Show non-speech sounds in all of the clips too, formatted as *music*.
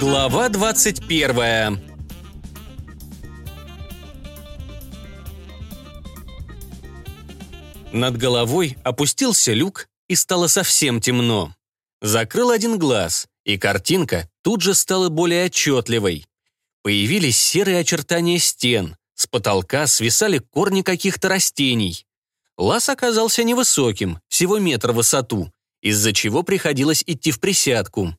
Глава 21 Над головой опустился люк, и стало совсем темно. Закрыл один глаз, и картинка тут же стала более отчетливой. Появились серые очертания стен, с потолка свисали корни каких-то растений. Лаз оказался невысоким, всего метр в высоту, из-за чего приходилось идти в присядку.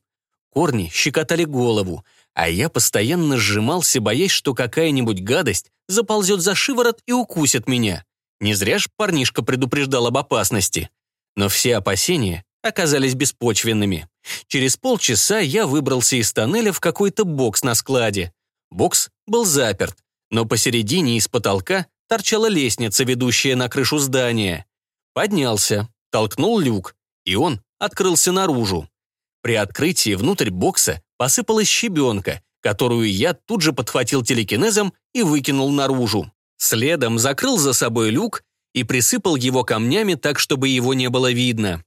Корни щекотали голову, а я постоянно сжимался, боясь, что какая-нибудь гадость заползет за шиворот и укусит меня. Не зря ж парнишка предупреждал об опасности. Но все опасения оказались беспочвенными. Через полчаса я выбрался из тоннеля в какой-то бокс на складе. Бокс был заперт, но посередине из потолка торчала лестница, ведущая на крышу здания. Поднялся, толкнул люк, и он открылся наружу. При открытии внутрь бокса посыпалась щебенка, которую я тут же подхватил телекинезом и выкинул наружу. Следом закрыл за собой люк и присыпал его камнями так, чтобы его не было видно.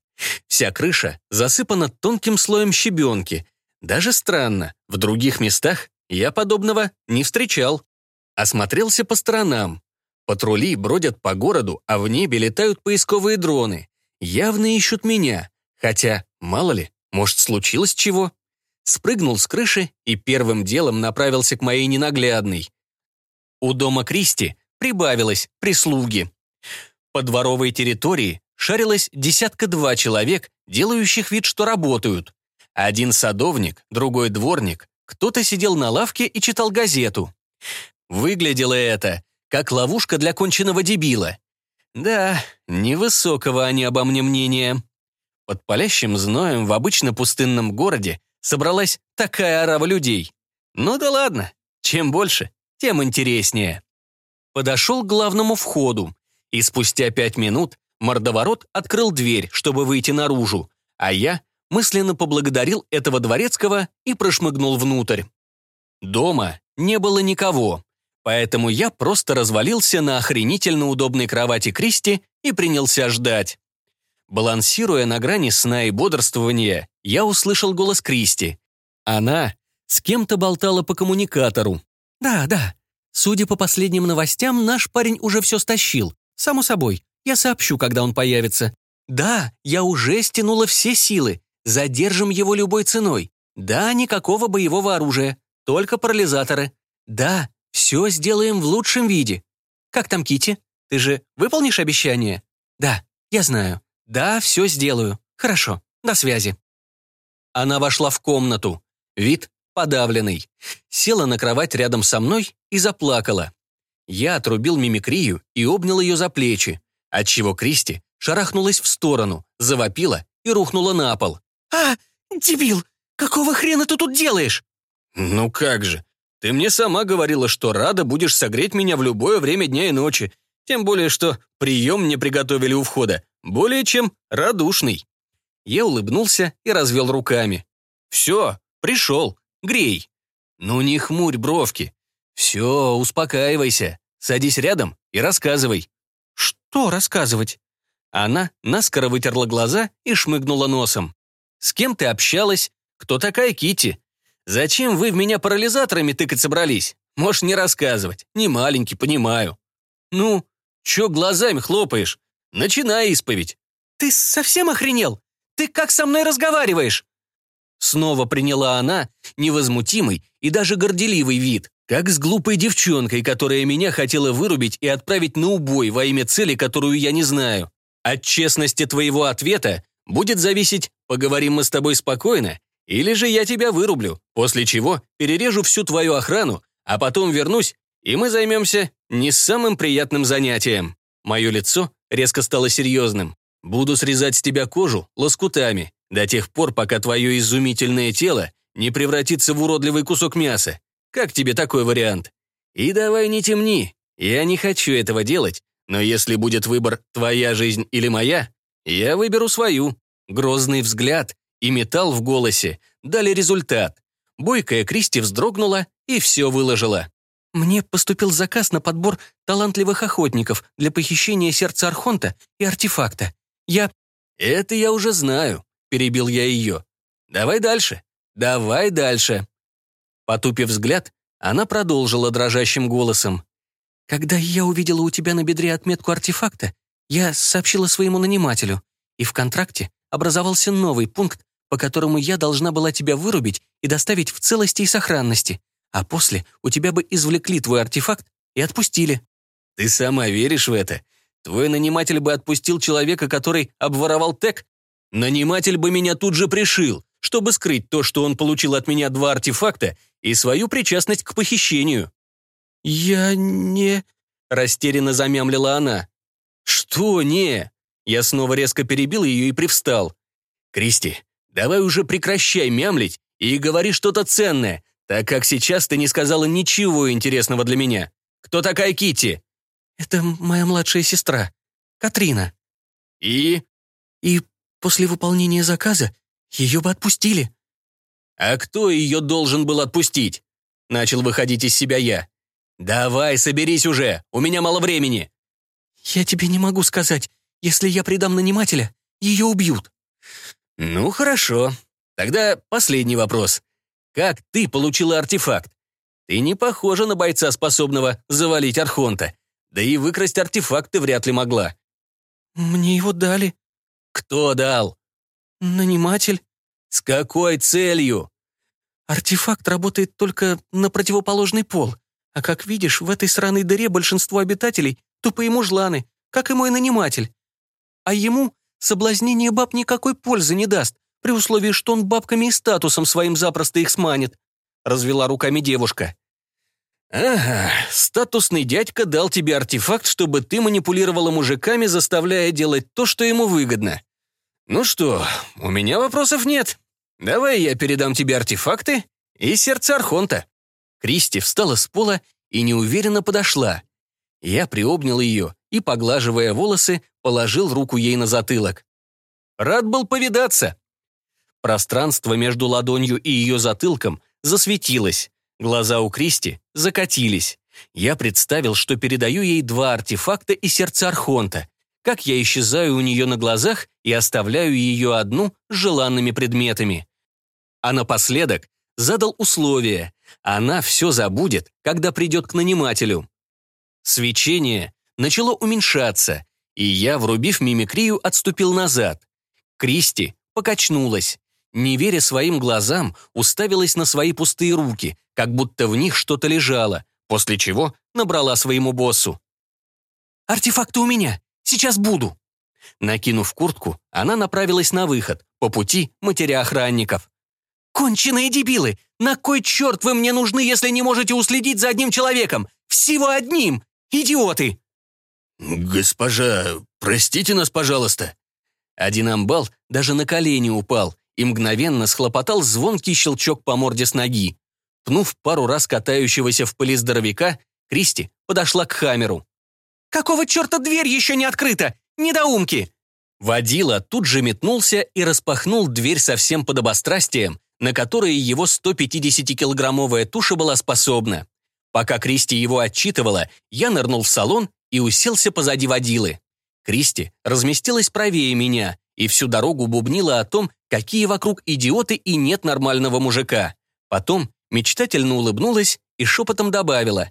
Вся крыша засыпана тонким слоем щебенки. Даже странно, в других местах я подобного не встречал. Осмотрелся по сторонам. Патрули бродят по городу, а в небе летают поисковые дроны. Явно ищут меня. Хотя, мало ли, может, случилось чего? Спрыгнул с крыши и первым делом направился к моей ненаглядной. У дома Кристи прибавилось прислуги. По дворовой территории шарилось десятка-два человек, делающих вид, что работают. Один садовник, другой дворник, кто-то сидел на лавке и читал газету. Выглядело это, как ловушка для конченного дебила. Да, невысокого они обо мне мнения. Под палящим зноем в обычно пустынном городе собралась такая орава людей. Ну да ладно, чем больше, тем интереснее. Подошел к главному входу, и спустя пять минут мордоворот открыл дверь, чтобы выйти наружу, а я мысленно поблагодарил этого дворецкого и прошмыгнул внутрь. Дома не было никого, поэтому я просто развалился на охренительно удобной кровати Кристи и принялся ждать. Балансируя на грани сна и бодрствования, я услышал голос Кристи. Она с кем-то болтала по коммуникатору. «Да, да. Судя по последним новостям, наш парень уже все стащил. Само собой. Я сообщу, когда он появится. Да, я уже стянула все силы. Задержим его любой ценой. Да, никакого боевого оружия. Только парализаторы. Да, все сделаем в лучшем виде. Как там Кити? Ты же выполнишь обещание? Да, я знаю. Да, все сделаю. Хорошо. До связи. Она вошла в комнату. Вид подавленный. Села на кровать рядом со мной и заплакала. Я отрубил мимикрию и обнял ее за плечи, отчего Кристи шарахнулась в сторону, завопила и рухнула на пол. «А, дебил, какого хрена ты тут делаешь?» «Ну как же, ты мне сама говорила, что рада будешь согреть меня в любое время дня и ночи, тем более что прием мне приготовили у входа, более чем радушный». Я улыбнулся и развел руками. «Все, пришел, грей». «Ну не хмурь бровки. Все, успокаивайся, садись рядом и рассказывай». «Что рассказывать?» Она наскоро вытерла глаза и шмыгнула носом. «С кем ты общалась? Кто такая Кити? Зачем вы в меня парализаторами тыкать собрались? Можешь не рассказывать. Не маленький, понимаю. Ну, чё глазами хлопаешь? Начинай исповедь». «Ты совсем охренел? Ты как со мной разговариваешь?» Снова приняла она невозмутимый и даже горделивый вид, как с глупой девчонкой, которая меня хотела вырубить и отправить на убой во имя цели, которую я не знаю. От честности твоего ответа будет зависеть, поговорим мы с тобой спокойно, или же я тебя вырублю, после чего перережу всю твою охрану, а потом вернусь, и мы займемся не самым приятным занятием. Мое лицо резко стало серьезным. Буду срезать с тебя кожу лоскутами, до тех пор, пока твое изумительное тело не превратится в уродливый кусок мяса. Как тебе такой вариант? И давай не темни. Я не хочу этого делать, но если будет выбор «твоя жизнь или моя», я выберу свою. Грозный взгляд и металл в голосе дали результат. Бойкая Кристи вздрогнула и все выложила. «Мне поступил заказ на подбор талантливых охотников для похищения сердца Архонта и артефакта. Я...» «Это я уже знаю», — перебил я ее. «Давай дальше. Давай дальше». Потупив взгляд, она продолжила дрожащим голосом. «Когда я увидела у тебя на бедре отметку артефакта, я сообщила своему нанимателю, и в контракте образовался новый пункт, по которому я должна была тебя вырубить и доставить в целости и сохранности, а после у тебя бы извлекли твой артефакт и отпустили». «Ты сама веришь в это? Твой наниматель бы отпустил человека, который обворовал ТЭК? Наниматель бы меня тут же пришил, чтобы скрыть то, что он получил от меня два артефакта и свою причастность к похищению». «Я не...» — растерянно замямлила она. «Что не?» Я снова резко перебил ее и привстал. «Кристи, давай уже прекращай мямлить и говори что-то ценное, так как сейчас ты не сказала ничего интересного для меня. Кто такая Кити? «Это моя младшая сестра, Катрина». «И?» «И после выполнения заказа ее бы отпустили». «А кто ее должен был отпустить?» Начал выходить из себя я. «Давай, соберись уже, у меня мало времени». «Я тебе не могу сказать. Если я предам нанимателя, ее убьют». «Ну, хорошо. Тогда последний вопрос. Как ты получила артефакт? Ты не похожа на бойца, способного завалить Архонта. Да и выкрасть артефакт ты вряд ли могла». «Мне его дали». «Кто дал?» «Наниматель». «С какой целью?» «Артефакт работает только на противоположный пол. А как видишь, в этой сраной дыре большинство обитателей тупые мужланы, как и мой наниматель. А ему соблазнение баб никакой пользы не даст, при условии, что он бабками и статусом своим запросто их сманит», развела руками девушка. «Ага, статусный дядька дал тебе артефакт, чтобы ты манипулировала мужиками, заставляя делать то, что ему выгодно. Ну что, у меня вопросов нет. Давай я передам тебе артефакты и сердце Архонта». Кристи встала с пола и неуверенно подошла. Я приобнял ее и, поглаживая волосы, положил руку ей на затылок. Рад был повидаться. Пространство между ладонью и ее затылком засветилось. Глаза у Кристи закатились. Я представил, что передаю ей два артефакта и сердце Архонта, как я исчезаю у нее на глазах и оставляю ее одну с желанными предметами. А напоследок задал условие. Она все забудет, когда придет к нанимателю. Свечение начало уменьшаться, и я, врубив мимикрию, отступил назад. Кристи покачнулась. Не веря своим глазам, уставилась на свои пустые руки, как будто в них что-то лежало, после чего набрала своему боссу. «Артефакты у меня! Сейчас буду!» Накинув куртку, она направилась на выход, по пути матеря охранников. «Конченые дебилы! На кой черт вы мне нужны, если не можете уследить за одним человеком? Всего одним! Идиоты!» «Госпожа, простите нас, пожалуйста». Один амбал даже на колени упал, и мгновенно схлопотал звонкий щелчок по морде с ноги. Пнув пару раз катающегося в пыли здоровяка, Кристи подошла к Хамеру. «Какого черта дверь еще не открыта? Недоумки!» Водила тут же метнулся и распахнул дверь со всем подобострастием, на которое его 150-килограммовая туша была способна. Пока Кристи его отчитывала, я нырнул в салон и уселся позади водилы. Кристи разместилась правее меня, и всю дорогу бубнила о том, какие вокруг идиоты и нет нормального мужика. Потом мечтательно улыбнулась и шепотом добавила.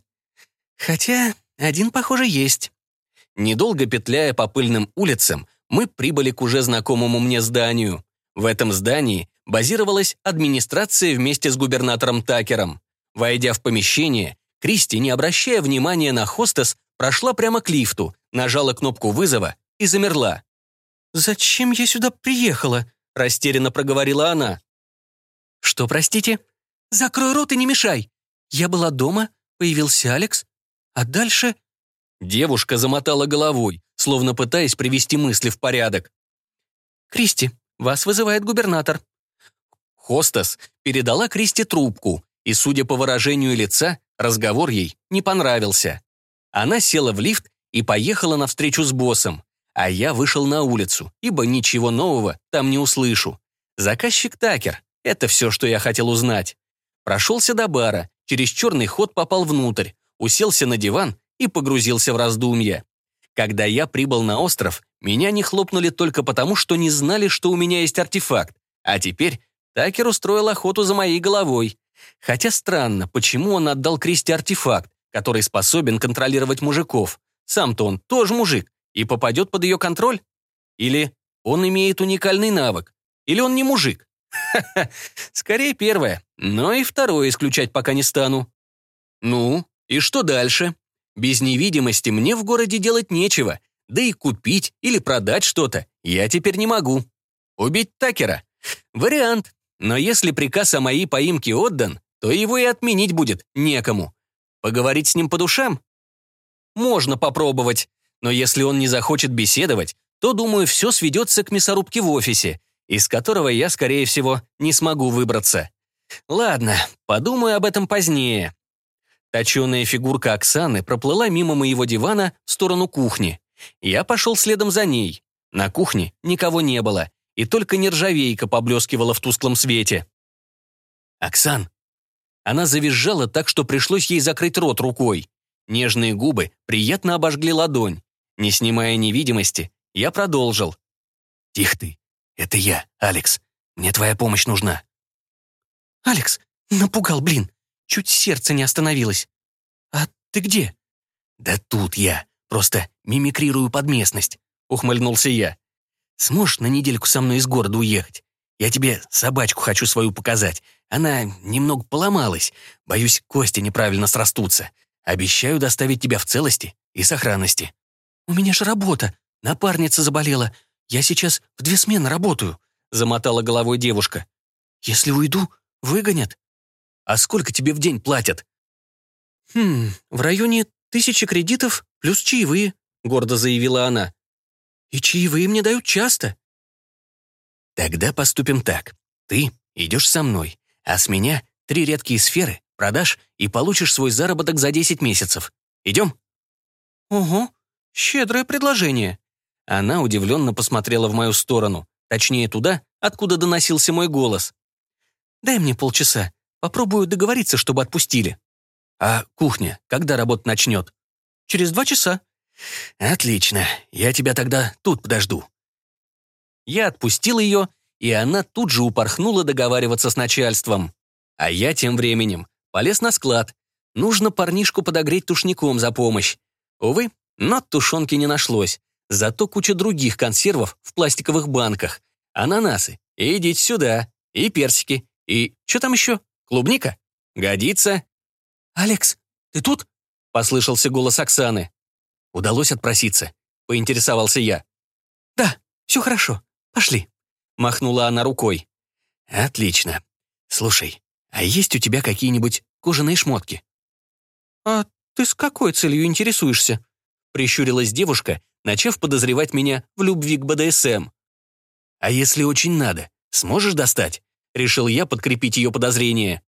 «Хотя один, похоже, есть». Недолго петляя по пыльным улицам, мы прибыли к уже знакомому мне зданию. В этом здании базировалась администрация вместе с губернатором Такером. Войдя в помещение, Кристи, не обращая внимания на хостес, прошла прямо к лифту, нажала кнопку вызова и замерла. «Зачем я сюда приехала?» — растерянно проговорила она. «Что, простите?» «Закрой рот и не мешай!» Я была дома, появился Алекс, а дальше... Девушка замотала головой, словно пытаясь привести мысли в порядок. «Кристи, вас вызывает губернатор». Хостес передала Кристи трубку, и, судя по выражению лица, разговор ей не понравился. Она села в лифт и поехала навстречу с боссом а я вышел на улицу, ибо ничего нового там не услышу. Заказчик Такер — это все, что я хотел узнать. Прошелся до бара, через черный ход попал внутрь, уселся на диван и погрузился в раздумья. Когда я прибыл на остров, меня не хлопнули только потому, что не знали, что у меня есть артефакт, а теперь Такер устроил охоту за моей головой. Хотя странно, почему он отдал Кристи артефакт, который способен контролировать мужиков. Сам-то он тоже мужик и попадет под ее контроль? Или он имеет уникальный навык? Или он не мужик? Ха-ха, скорее первое, но и второе исключать пока не стану. Ну, и что дальше? Без невидимости мне в городе делать нечего, да и купить или продать что-то я теперь не могу. Убить Такера? Вариант. Но если приказ о моей поимке отдан, то его и отменить будет некому. Поговорить с ним по душам? Можно попробовать. Но если он не захочет беседовать, то, думаю, все сведется к мясорубке в офисе, из которого я, скорее всего, не смогу выбраться. Ладно, подумаю об этом позднее. Точеная фигурка Оксаны проплыла мимо моего дивана в сторону кухни. Я пошел следом за ней. На кухне никого не было, и только нержавейка поблескивала в тусклом свете. «Оксан!» Она завизжала так, что пришлось ей закрыть рот рукой. Нежные губы приятно обожгли ладонь. Не снимая невидимости, я продолжил. «Тихо ты. Это я, Алекс. Мне твоя помощь нужна». «Алекс, напугал, блин. Чуть сердце не остановилось. А ты где?» «Да тут я. Просто мимикрирую под местность», — ухмыльнулся я. «Сможешь на недельку со мной из города уехать? Я тебе собачку хочу свою показать. Она немного поломалась. Боюсь, кости неправильно срастутся. Обещаю доставить тебя в целости и сохранности». «У меня же работа. Напарница заболела. Я сейчас в две смены работаю», — замотала головой девушка. «Если уйду, выгонят». «А сколько тебе в день платят?» «Хм, в районе тысячи кредитов плюс чаевые», — гордо заявила она. «И чаевые мне дают часто». «Тогда поступим так. Ты идешь со мной, а с меня три редкие сферы, продашь и получишь свой заработок за 10 месяцев. Идем?» «Ого, щедрое предложение». Она удивленно посмотрела в мою сторону, точнее туда, откуда доносился мой голос. «Дай мне полчаса. Попробую договориться, чтобы отпустили. А кухня когда работать начнет? Через два часа. Отлично. Я тебя тогда тут подожду. Я отпустил ее, и она тут же упорхнула договариваться с начальством. А я тем временем полез на склад. Нужно парнишку подогреть тушником за помощь. Увы, но тушенки не нашлось. Зато куча других консервов в пластиковых банках. Ананасы. Идите сюда. И персики. И что там еще? Клубника? Годится. «Алекс, ты тут?» — послышался голос Оксаны. Удалось отпроситься. Поинтересовался я. «Да, все хорошо. Пошли», — махнула она рукой. «Отлично. Слушай, а есть у тебя какие-нибудь кожаные шмотки?» «А ты с какой целью интересуешься?» — прищурилась девушка, начав подозревать меня в любви к БДСМ. «А если очень надо, сможешь достать?» Решил я подкрепить ее подозрения.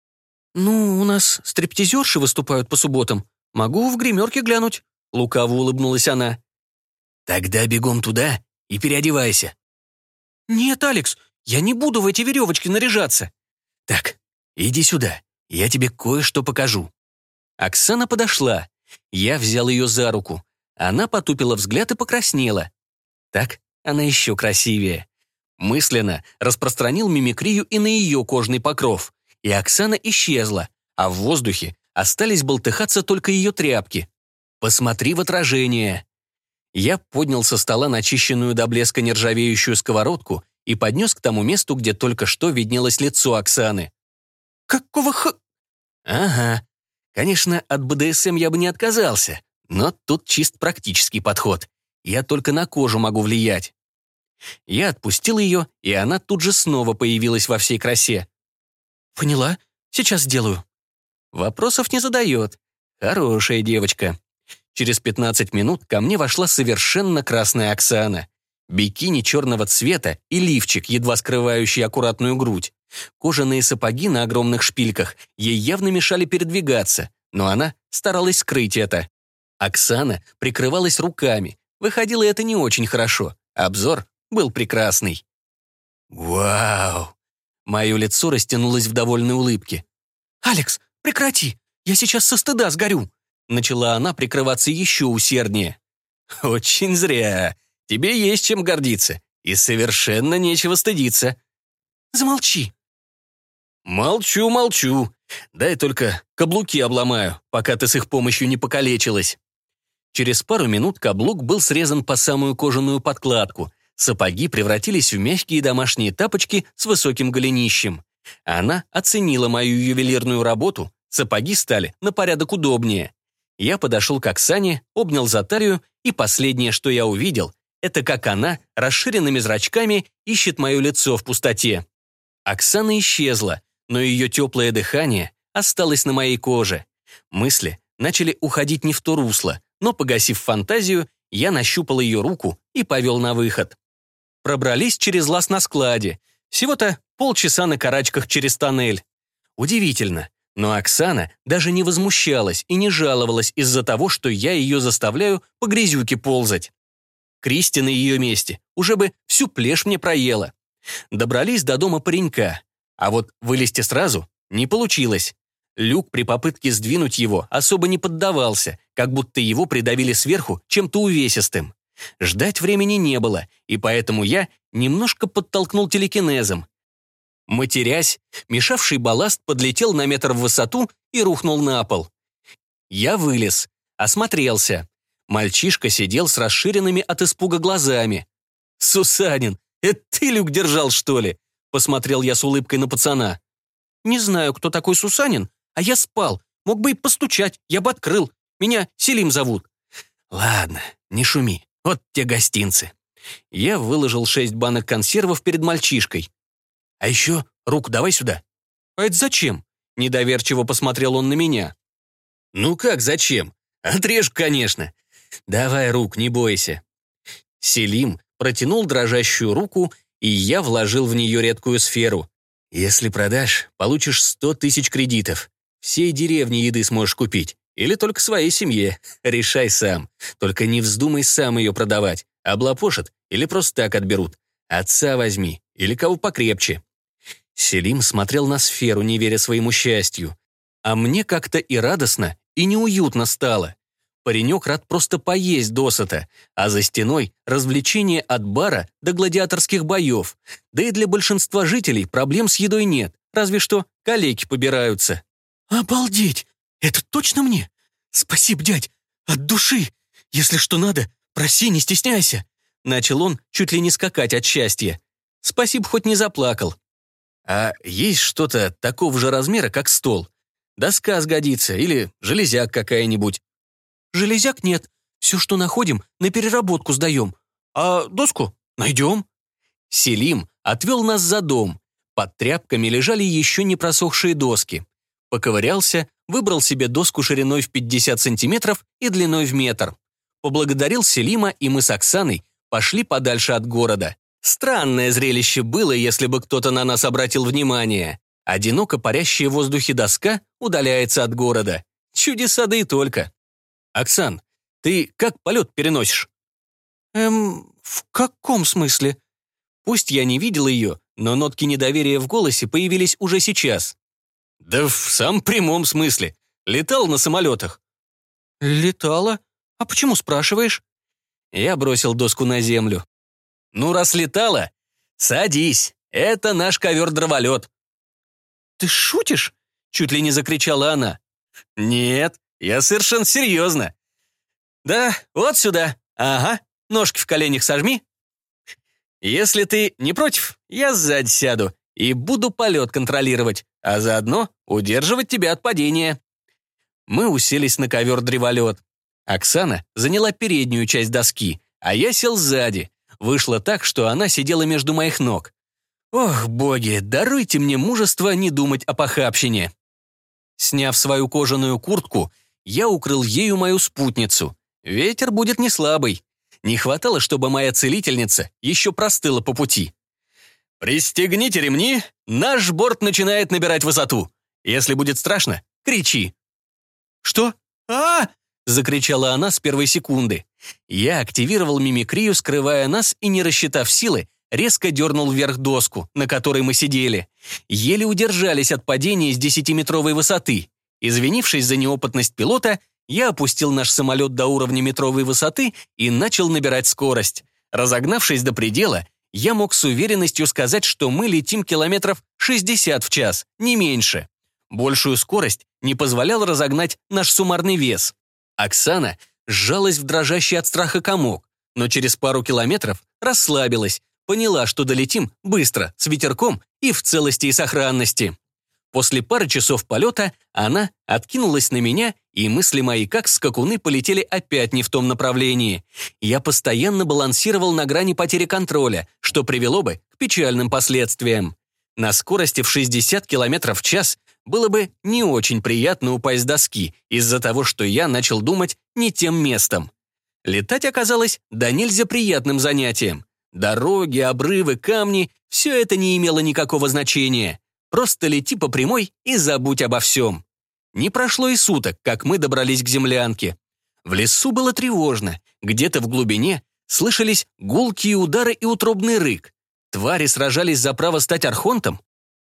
«Ну, у нас стриптизерши выступают по субботам. Могу в гримерке глянуть», — лукаво улыбнулась она. «Тогда бегом туда и переодевайся». «Нет, Алекс, я не буду в эти веревочки наряжаться». «Так, иди сюда, я тебе кое-что покажу». Оксана подошла. Я взял ее за руку. Она потупила взгляд и покраснела. Так она еще красивее. Мысленно распространил мимикрию и на ее кожный покров. И Оксана исчезла, а в воздухе остались болтыхаться только ее тряпки. «Посмотри в отражение!» Я поднял со стола начищенную до блеска нержавеющую сковородку и поднес к тому месту, где только что виднелось лицо Оксаны. «Какого х...» «Ага. Конечно, от БДСМ я бы не отказался, но тут чист практический подход. Я только на кожу могу влиять. Я отпустил ее, и она тут же снова появилась во всей красе. «Поняла. Сейчас сделаю». Вопросов не задает. Хорошая девочка. Через 15 минут ко мне вошла совершенно красная Оксана. Бикини черного цвета и лифчик, едва скрывающий аккуратную грудь. Кожаные сапоги на огромных шпильках ей явно мешали передвигаться, но она старалась скрыть это. Оксана прикрывалась руками. Выходило это не очень хорошо. Обзор был прекрасный. «Вау!» Мое лицо растянулось в довольной улыбке. «Алекс, прекрати! Я сейчас со стыда сгорю!» Начала она прикрываться еще усерднее. «Очень зря. Тебе есть чем гордиться. И совершенно нечего стыдиться». «Замолчи!» Молчу, молчу. Дай только каблуки обломаю, пока ты с их помощью не покалечилась. Через пару минут каблук был срезан по самую кожаную подкладку. Сапоги превратились в мягкие домашние тапочки с высоким голенищем. Она оценила мою ювелирную работу, сапоги стали на порядок удобнее. Я подошел к Оксане, обнял за талию, и последнее, что я увидел, это как она расширенными зрачками ищет мое лицо в пустоте. Оксана исчезла, но ее теплое дыхание осталось на моей коже. Мысли начали уходить не в то русло, но, погасив фантазию, я нащупал ее руку и повел на выход. Пробрались через лаз на складе. Всего-то полчаса на карачках через тоннель. Удивительно, но Оксана даже не возмущалась и не жаловалась из-за того, что я ее заставляю по грязюке ползать. Кристи на ее месте уже бы всю плешь мне проела. Добрались до дома паренька, а вот вылезти сразу не получилось. Люк при попытке сдвинуть его особо не поддавался, как будто его придавили сверху чем-то увесистым. Ждать времени не было, и поэтому я немножко подтолкнул телекинезом. Матерясь, мешавший балласт подлетел на метр в высоту и рухнул на пол. Я вылез, осмотрелся. Мальчишка сидел с расширенными от испуга глазами. «Сусанин, это ты люк держал, что ли?» Посмотрел я с улыбкой на пацана. «Не знаю, кто такой Сусанин, а я спал. Мог бы и постучать, я бы открыл. Меня Селим зовут». «Ладно, не шуми. Вот те гостинцы». Я выложил шесть банок консервов перед мальчишкой. «А еще руку давай сюда». «А это зачем?» Недоверчиво посмотрел он на меня. «Ну как зачем? Отрежь, конечно. Давай рук, не бойся». Селим протянул дрожащую руку, и я вложил в нее редкую сферу. «Если продашь, получишь сто тысяч кредитов. Всей деревни еды сможешь купить. Или только своей семье. *laughs* Решай сам. Только не вздумай сам ее продавать. Облапошат или просто так отберут. Отца возьми или кого покрепче». Селим смотрел на сферу, не веря своему счастью. А мне как-то и радостно, и неуютно стало. Паренек рад просто поесть досыта, а за стеной развлечения от бара до гладиаторских боев. Да и для большинства жителей проблем с едой нет, разве что калеки побираются. «Обалдеть! Это точно мне? Спасибо, дядь! От души! Если что надо, проси, не стесняйся!» Начал он чуть ли не скакать от счастья. Спасибо, хоть не заплакал. «А есть что-то такого же размера, как стол? Доска сгодится или железяк какая-нибудь?» Железяк нет. Все, что находим, на переработку сдаем. А доску найдем». Селим отвел нас за дом. Под тряпками лежали еще не просохшие доски. Поковырялся, выбрал себе доску шириной в 50 сантиметров и длиной в метр. Поблагодарил Селима, и мы с Оксаной пошли подальше от города. Странное зрелище было, если бы кто-то на нас обратил внимание. Одиноко парящая в воздухе доска удаляется от города. Чудеса да и только. «Оксан, ты как полет переносишь?» «Эм, в каком смысле?» Пусть я не видел ее, но нотки недоверия в голосе появились уже сейчас. «Да в самом прямом смысле. Летал на самолетах». «Летала? А почему спрашиваешь?» Я бросил доску на землю. «Ну, раз летала, садись. Это наш ковер-дроволет». «Ты шутишь?» — чуть ли не закричала она. «Нет, я совершенно серьезно. Да, вот сюда. Ага, ножки в коленях сожми. Если ты не против, я сзади сяду и буду полет контролировать, а заодно удерживать тебя от падения. Мы уселись на ковер-древолет. Оксана заняла переднюю часть доски, а я сел сзади. Вышло так, что она сидела между моих ног. Ох, боги, даруйте мне мужество не думать о похабщине. Сняв свою кожаную куртку, я укрыл ею мою спутницу. Ветер будет не слабый. Не хватало, чтобы моя целительница еще простыла по пути. «Пристегните ремни, наш борт начинает набирать высоту. Если будет страшно, кричи». «Что? а, -а, -а закричала она с первой секунды. Я активировал мимикрию, скрывая нас и, не рассчитав силы, резко дернул вверх доску, на которой мы сидели. Еле удержались от падения с десятиметровой высоты. Извинившись за неопытность пилота, я опустил наш самолет до уровня метровой высоты и начал набирать скорость. Разогнавшись до предела, я мог с уверенностью сказать, что мы летим километров 60 в час, не меньше. Большую скорость не позволял разогнать наш суммарный вес. Оксана сжалась в дрожащий от страха комок, но через пару километров расслабилась, поняла, что долетим быстро, с ветерком и в целости и сохранности. После пары часов полета она откинулась на меня, и мысли мои, как скакуны, полетели опять не в том направлении. Я постоянно балансировал на грани потери контроля, что привело бы к печальным последствиям. На скорости в 60 км в час было бы не очень приятно упасть с доски из-за того, что я начал думать не тем местом. Летать оказалось да нельзя приятным занятием. Дороги, обрывы, камни — все это не имело никакого значения. Просто лети по прямой и забудь обо всем. Не прошло и суток, как мы добрались к землянке. В лесу было тревожно. Где-то в глубине слышались гулкие удары и утробный рык. Твари сражались за право стать архонтом?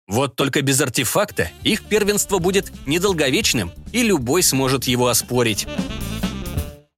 Вот только без артефакта их первенство будет недолговечным, и любой сможет его оспорить.